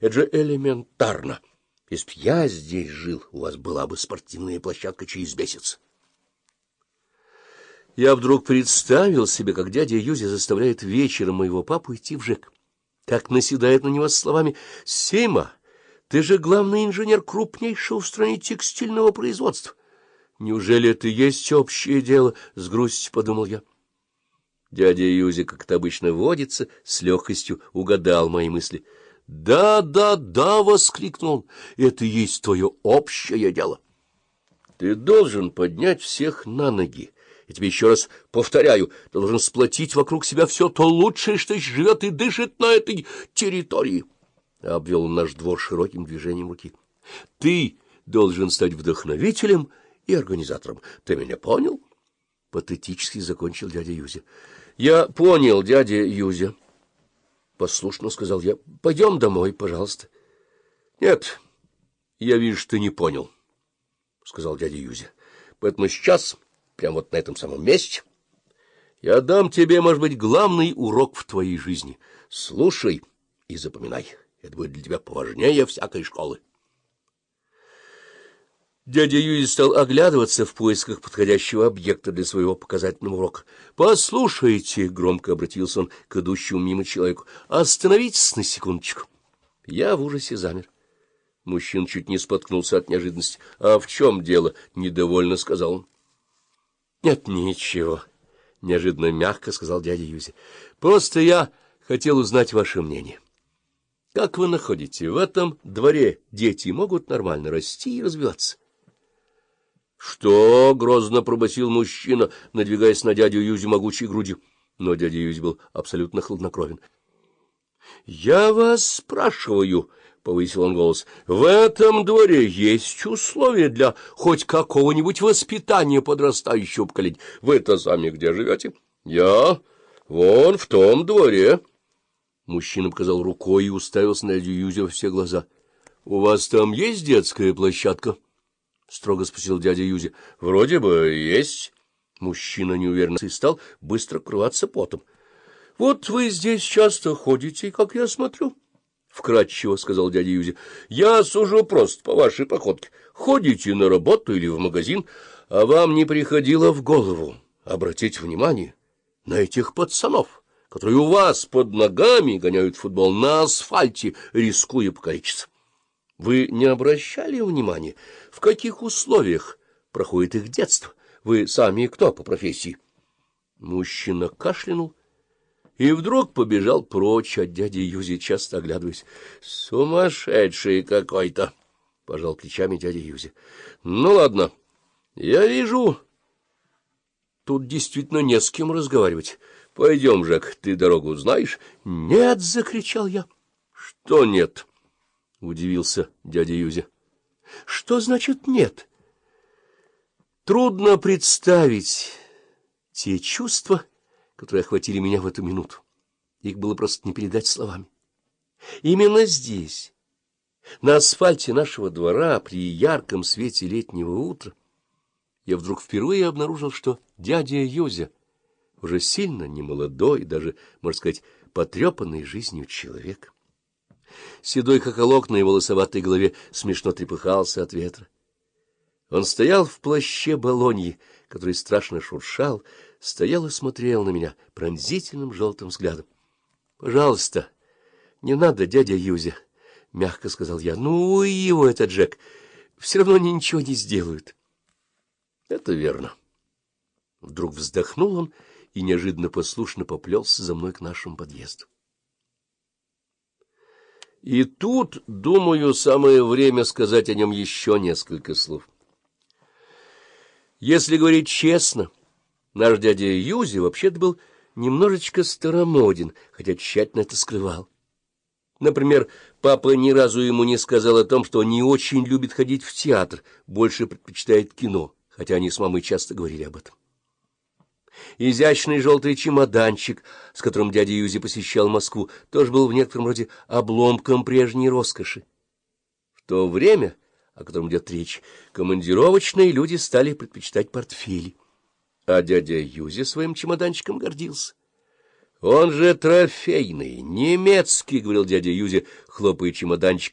Это же элементарно. Если б я здесь жил, у вас была бы спортивная площадка через месяц. Я вдруг представил себе, как дядя Юзя заставляет вечером моего папу идти в ЖЭК. Как наседает на него с словами «Сема, ты же главный инженер крупнейшего в стране текстильного производства». Неужели это есть общее дело? — с грустью подумал я. Дядя Юзя, как это обычно водится, с легкостью угадал мои мысли. «Да, да, да!» — воскликнул он. «Это есть твое общее дело. Ты должен поднять всех на ноги. Я тебе еще раз повторяю, ты должен сплотить вокруг себя все то лучшее, что живет и дышит на этой территории». Обвел наш двор широким движением руки. «Ты должен стать вдохновителем и организатором. Ты меня понял?» Патетически закончил дядя Юзя. — Я понял, дядя Юзя. — Послушно сказал я. — Пойдем домой, пожалуйста. — Нет, я вижу, что ты не понял, — сказал дядя Юзя. — Поэтому сейчас, прямо вот на этом самом месте, я дам тебе, может быть, главный урок в твоей жизни. Слушай и запоминай. Это будет для тебя поважнее всякой школы. Дядя Юрий стал оглядываться в поисках подходящего объекта для своего показательного урока. — Послушайте, — громко обратился он к идущему мимо человеку, — остановитесь на секундочку. Я в ужасе замер. Мужчина чуть не споткнулся от неожиданности. — А в чем дело? — недовольно сказал он. — Нет, ничего, — неожиданно мягко сказал дядя Юзя. — Просто я хотел узнать ваше мнение. Как вы находите, в этом дворе дети могут нормально расти и развиваться? Что? — грозно пробасил мужчина, надвигаясь на дядю Юзи могучей грудью. Но дядя Юзи был абсолютно хладнокровен. — Я вас спрашиваю, — повысил он голос, — в этом дворе есть условия для хоть какого-нибудь воспитания подрастающего поколения. Вы-то сами где живете? — Я вон в том дворе. Мужчина показал рукой и уставился на дядю Юзи во все глаза. — У вас там есть детская площадка? —— строго спросил дядя Юзи. — Вроде бы есть. Мужчина неуверенно и стал быстро крываться потом. — Вот вы здесь часто ходите, как я смотрю. — вкратчиво сказал дядя Юзи. — Я сужу просто по вашей походке. Ходите на работу или в магазин, а вам не приходило в голову обратить внимание на этих пацанов, которые у вас под ногами гоняют футбол на асфальте, рискуя покалечиться. Вы не обращали внимания, в каких условиях проходит их детство? Вы сами кто по профессии? Мужчина кашлянул и вдруг побежал прочь от дяди Юзи, часто оглядываясь. — Сумасшедший какой-то! — пожал плечами дядя Юзи. — Ну, ладно, я вижу... Тут действительно не с кем разговаривать. Пойдем, Жак, ты дорогу знаешь? — Нет! — закричал я. — Что нет? —— удивился дядя Юзя. — Что значит «нет»? Трудно представить те чувства, которые охватили меня в эту минуту. Их было просто не передать словами. Именно здесь, на асфальте нашего двора, при ярком свете летнего утра, я вдруг впервые обнаружил, что дядя Юзя уже сильно немолодой, даже, можно сказать, потрепанный жизнью человек. Седой хохолок на его лысоватой голове смешно трепыхался от ветра. Он стоял в плаще балоньи, который страшно шуршал, стоял и смотрел на меня пронзительным желтым взглядом. — Пожалуйста, не надо, дядя Юзя, — мягко сказал я. — Ну, его это, Джек, все равно они ничего не сделают. — Это верно. Вдруг вздохнул он и неожиданно послушно поплелся за мной к нашему подъезду. И тут, думаю, самое время сказать о нем еще несколько слов. Если говорить честно, наш дядя Юзи вообще-то был немножечко старомоден, хотя тщательно это скрывал. Например, папа ни разу ему не сказал о том, что не очень любит ходить в театр, больше предпочитает кино, хотя они с мамой часто говорили об этом. Изящный желтый чемоданчик, с которым дядя Юзи посещал Москву, тоже был в некотором роде обломком прежней роскоши. В то время, о котором идет речь, командировочные люди стали предпочитать портфели, а дядя Юзи своим чемоданчиком гордился. Он же трофейный, немецкий, — говорил дядя Юзя, хлопая чемоданчик